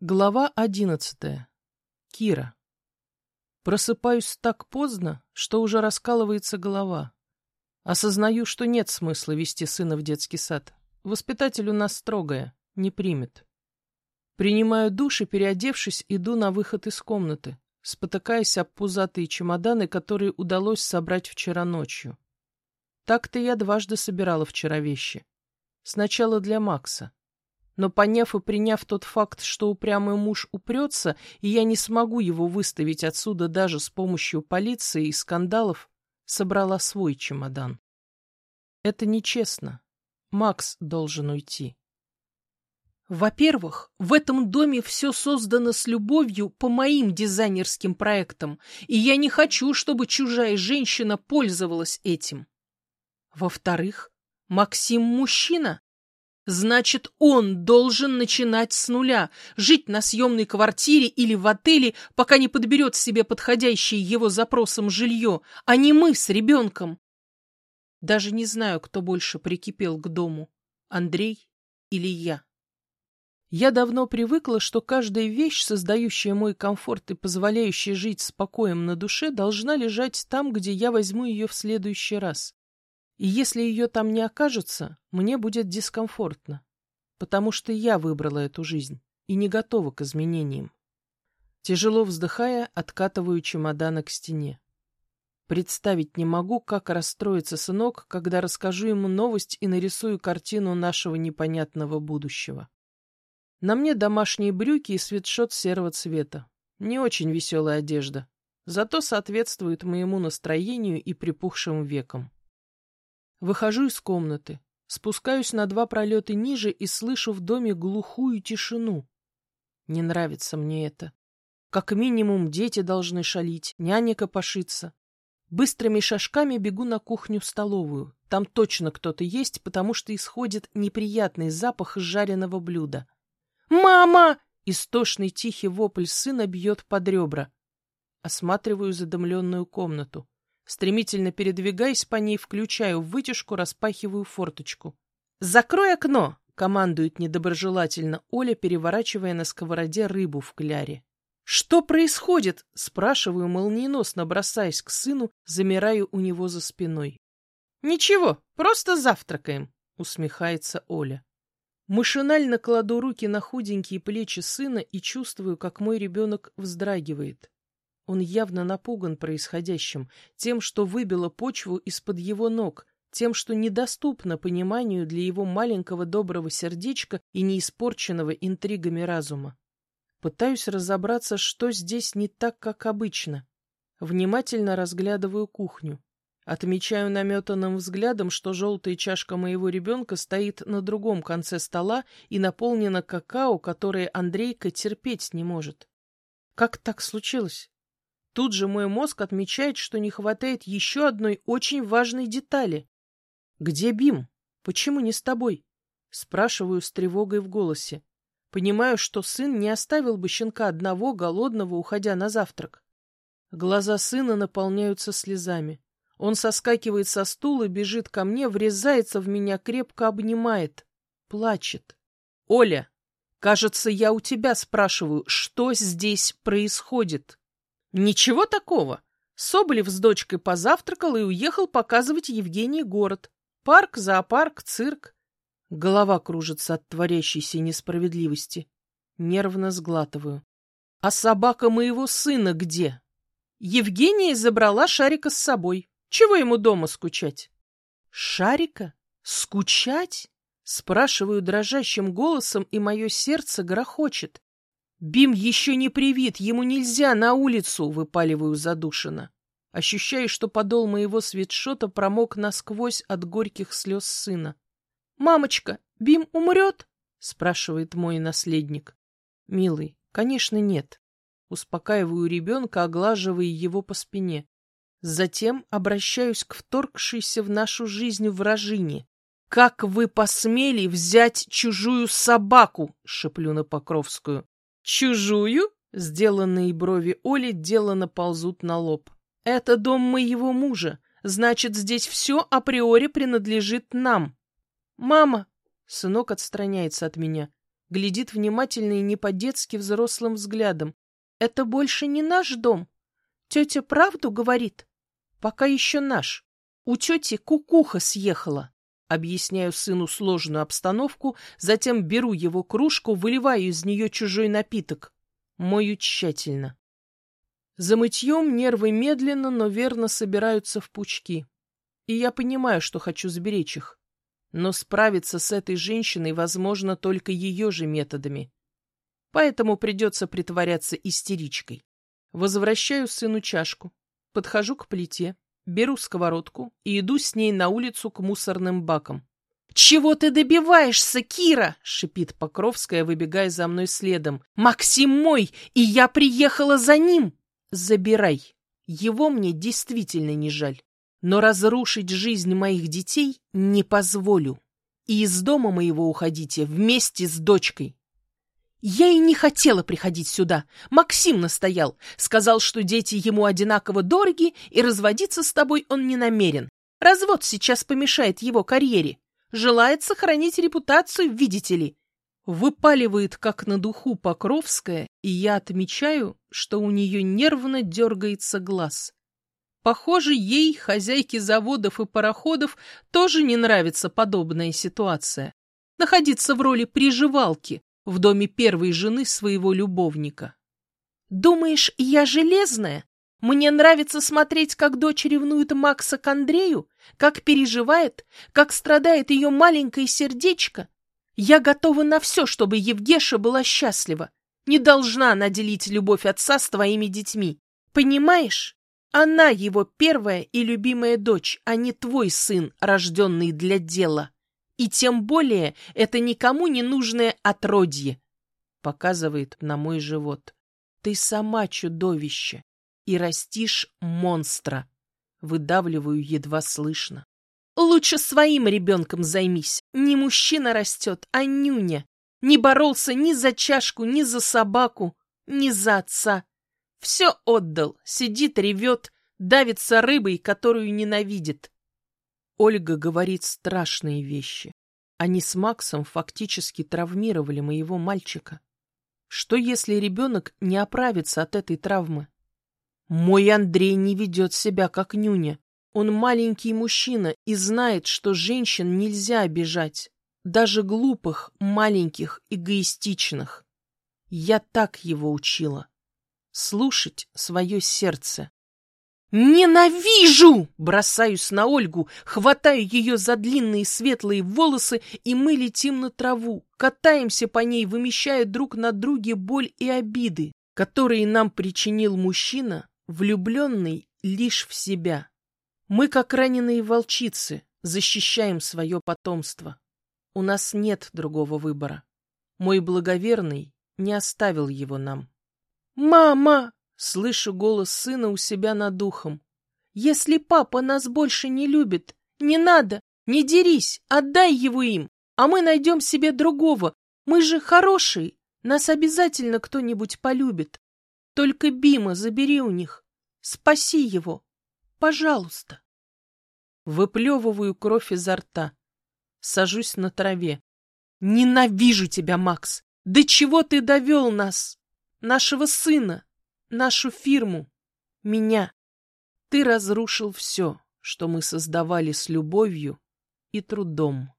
Глава одиннадцатая. Кира. Просыпаюсь так поздно, что уже раскалывается голова. Осознаю, что нет смысла вести сына в детский сад. Воспитатель у нас строгая, не примет. Принимаю душ и, переодевшись, иду на выход из комнаты, спотыкаясь об пузатые чемоданы, которые удалось собрать вчера ночью. Так-то я дважды собирала вчера вещи. Сначала для Макса но, поняв и приняв тот факт, что упрямый муж упрется, и я не смогу его выставить отсюда даже с помощью полиции и скандалов, собрала свой чемодан. Это нечестно. Макс должен уйти. Во-первых, в этом доме все создано с любовью по моим дизайнерским проектам, и я не хочу, чтобы чужая женщина пользовалась этим. Во-вторых, Максим мужчина, Значит, он должен начинать с нуля, жить на съемной квартире или в отеле, пока не подберет себе подходящее его запросам жилье, а не мы с ребенком. Даже не знаю, кто больше прикипел к дому, Андрей или я. Я давно привыкла, что каждая вещь, создающая мой комфорт и позволяющая жить спокоем на душе, должна лежать там, где я возьму ее в следующий раз. И если ее там не окажется, мне будет дискомфортно, потому что я выбрала эту жизнь и не готова к изменениям. Тяжело вздыхая, откатываю чемодана к стене. Представить не могу, как расстроится сынок, когда расскажу ему новость и нарисую картину нашего непонятного будущего. На мне домашние брюки и свитшот серого цвета. Не очень веселая одежда, зато соответствует моему настроению и припухшим векам. Выхожу из комнаты, спускаюсь на два пролета ниже и слышу в доме глухую тишину. Не нравится мне это. Как минимум дети должны шалить, няня копошится. Быстрыми шажками бегу на кухню-столовую. Там точно кто-то есть, потому что исходит неприятный запах жареного блюда. «Мама!» — истошный тихий вопль сына бьет под ребра. Осматриваю задымленную комнату. Стремительно передвигаясь по ней, включаю вытяжку, распахиваю форточку. «Закрой окно!» — командует недоброжелательно Оля, переворачивая на сковороде рыбу в кляре. «Что происходит?» — спрашиваю, молниеносно бросаясь к сыну, замираю у него за спиной. «Ничего, просто завтракаем», — усмехается Оля. Машинально кладу руки на худенькие плечи сына и чувствую, как мой ребенок вздрагивает. Он явно напуган происходящим, тем, что выбило почву из-под его ног, тем, что недоступно пониманию для его маленького доброго сердечка и неиспорченного интригами разума. Пытаюсь разобраться, что здесь не так, как обычно. Внимательно разглядываю кухню. Отмечаю наметанным взглядом, что желтая чашка моего ребенка стоит на другом конце стола и наполнена какао, которое Андрейка терпеть не может. Как так случилось? Тут же мой мозг отмечает, что не хватает еще одной очень важной детали. «Где Бим? Почему не с тобой?» Спрашиваю с тревогой в голосе. Понимаю, что сын не оставил бы щенка одного, голодного, уходя на завтрак. Глаза сына наполняются слезами. Он соскакивает со стула, бежит ко мне, врезается в меня, крепко обнимает. Плачет. «Оля, кажется, я у тебя спрашиваю, что здесь происходит?» Ничего такого. Соболев с дочкой позавтракал и уехал показывать Евгении город. Парк, зоопарк, цирк. Голова кружится от творящейся несправедливости. Нервно сглатываю. А собака моего сына где? Евгения забрала Шарика с собой. Чего ему дома скучать? Шарика? Скучать? Спрашиваю дрожащим голосом, и мое сердце грохочет. Бим еще не привит, ему нельзя на улицу, выпаливаю задушенно. Ощущаю, что подол моего свитшота промок насквозь от горьких слез сына. «Мамочка, Бим умрет?» — спрашивает мой наследник. «Милый, конечно, нет». Успокаиваю ребенка, оглаживая его по спине. Затем обращаюсь к вторгшейся в нашу жизнь вражине. «Как вы посмели взять чужую собаку?» — шеплю на Покровскую. «Чужую?» — сделанные брови Оли делано ползут на лоб. «Это дом моего мужа. Значит, здесь все априори принадлежит нам». «Мама!» — сынок отстраняется от меня. глядит внимательно и не по-детски взрослым взглядом. «Это больше не наш дом. Тетя правду говорит? Пока еще наш. У тети кукуха съехала». Объясняю сыну сложную обстановку, затем беру его кружку, выливаю из нее чужой напиток. Мою тщательно. За мытьем нервы медленно, но верно собираются в пучки. И я понимаю, что хочу сберечь их. Но справиться с этой женщиной возможно только ее же методами. Поэтому придется притворяться истеричкой. Возвращаю сыну чашку, подхожу к плите, беру сковородку и иду с ней на улицу к мусорным бакам. «Чего ты добиваешься, Кира?» — шипит Покровская, выбегая за мной следом. «Максим мой, и я приехала за ним!» «Забирай. Его мне действительно не жаль. Но разрушить жизнь моих детей не позволю. И из дома моего уходите вместе с дочкой. Я и не хотела приходить сюда. Максим настоял. Сказал, что дети ему одинаково дороги, и разводиться с тобой он не намерен. Развод сейчас помешает его карьере. Желает сохранить репутацию, видите ли. Выпаливает, как на духу Покровская, и я отмечаю, что у нее нервно дергается глаз. Похоже, ей, хозяйке заводов и пароходов, тоже не нравится подобная ситуация. Находиться в роли приживалки в доме первой жены своего любовника. «Думаешь, я железная? Мне нравится смотреть, как дочь ревнует Макса к Андрею, как переживает, как страдает ее маленькое сердечко. Я готова на все, чтобы Евгеша была счастлива. Не должна она делить любовь отца с твоими детьми. Понимаешь?» Она его первая и любимая дочь, а не твой сын, рожденный для дела. И тем более это никому не нужное отродье. Показывает на мой живот. Ты сама чудовище и растишь монстра. Выдавливаю едва слышно. Лучше своим ребенком займись. Не мужчина растет, а нюня. Не боролся ни за чашку, ни за собаку, ни за отца. Все отдал, сидит, ревет, давится рыбой, которую ненавидит. Ольга говорит страшные вещи. Они с Максом фактически травмировали моего мальчика. Что если ребенок не оправится от этой травмы? Мой Андрей не ведет себя как нюня. Он маленький мужчина и знает, что женщин нельзя обижать. Даже глупых, маленьких, эгоистичных. Я так его учила слушать свое сердце. «Ненавижу!» Бросаюсь на Ольгу, хватаю ее за длинные светлые волосы, и мы летим на траву, катаемся по ней, вымещая друг на друге боль и обиды, которые нам причинил мужчина, влюбленный лишь в себя. Мы, как раненые волчицы, защищаем свое потомство. У нас нет другого выбора. Мой благоверный не оставил его нам. «Мама!» — слышу голос сына у себя над духом. «Если папа нас больше не любит, не надо, не дерись, отдай его им, а мы найдем себе другого. Мы же хорошие, нас обязательно кто-нибудь полюбит. Только Бима забери у них, спаси его, пожалуйста». Выплевываю кровь изо рта, сажусь на траве. «Ненавижу тебя, Макс! До чего ты довел нас?» нашего сына, нашу фирму, меня. Ты разрушил все, что мы создавали с любовью и трудом.